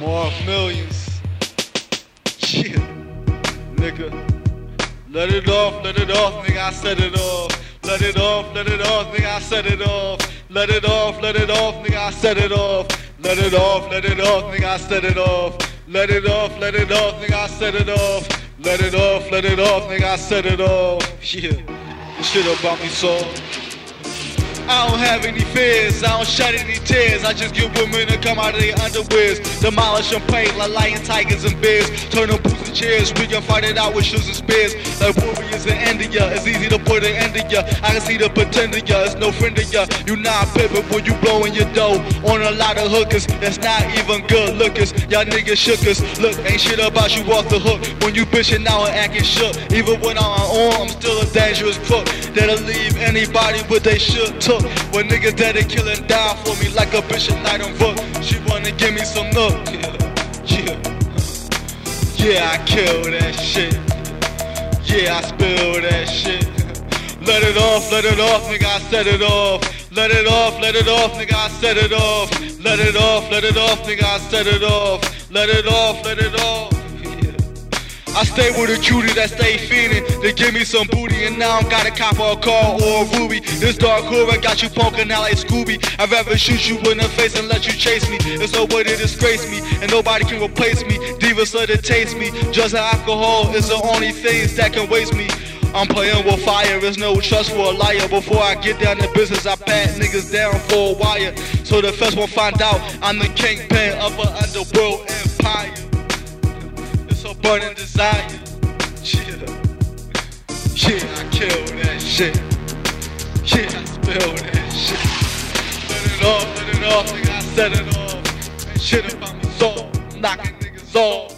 millions. Yeah, nigga. Let it off, let it off, nigga, I set it off. Let it off, let it off, nigga, I set it off. Let it off, let it off, nigga, I set it off. Let it off, let it off, nigga, I set it off. Let it off, let it off, nigga, I set it off. Let it off, let it off, nigga, I set it off. Yeah, this shit about me so. I don't have any fears, I don't shed any tears. I just get women to come out of their underwears. Demolish them pain like lion, tigers, and bears. Turn them boots and chairs, we can fight it out with shoes and spears. Like warriors India, it's easy to put an end to ya. I can see the potential, it's no friend of ya. You not pimpin' when you blowing your dough on a lot of hookers. That's not even good lookers. Y'all niggas shook us. Look, ain't shit about you off the hook. When you bitchin' now and acting shook. Even when I'm on, I'm still a dangerous crook. That'll leave anybody with they should took. When niggas dead and killin' die for me like a bitch at night on book. She wanna give me some look. Yeah, yeah. Yeah, I kill that shit. I spill that shit. Let it off, let it off, nigga, I set it off. Let it off, let it off, nigga, I set it off. Let it off, let it off, nigga, I set it off. Let it off, let it off. I stay with a cutie that stay feeding. They give me some booty, and now I'm got a cop or a car or a ruby. This dark horror got you punkin' out like Scooby. I'd rather shoot you in the face and let you chase me. It's no way to disgrace me, and nobody can replace me. Divas let it taste me. And alcohol is the only things that can waste me. I'm playing with fire, there's no trust for a liar. Before I get down to business, I pat niggas down for a wire. So the feds won't find out I'm the kingpin of an underworld empire. A burning desire. Yeah, yeah, I kill that shit. Yeah, I spill that shit. Let it off, let it off, nigga, I set it off. Ain't shit about me soul, knocking niggas off.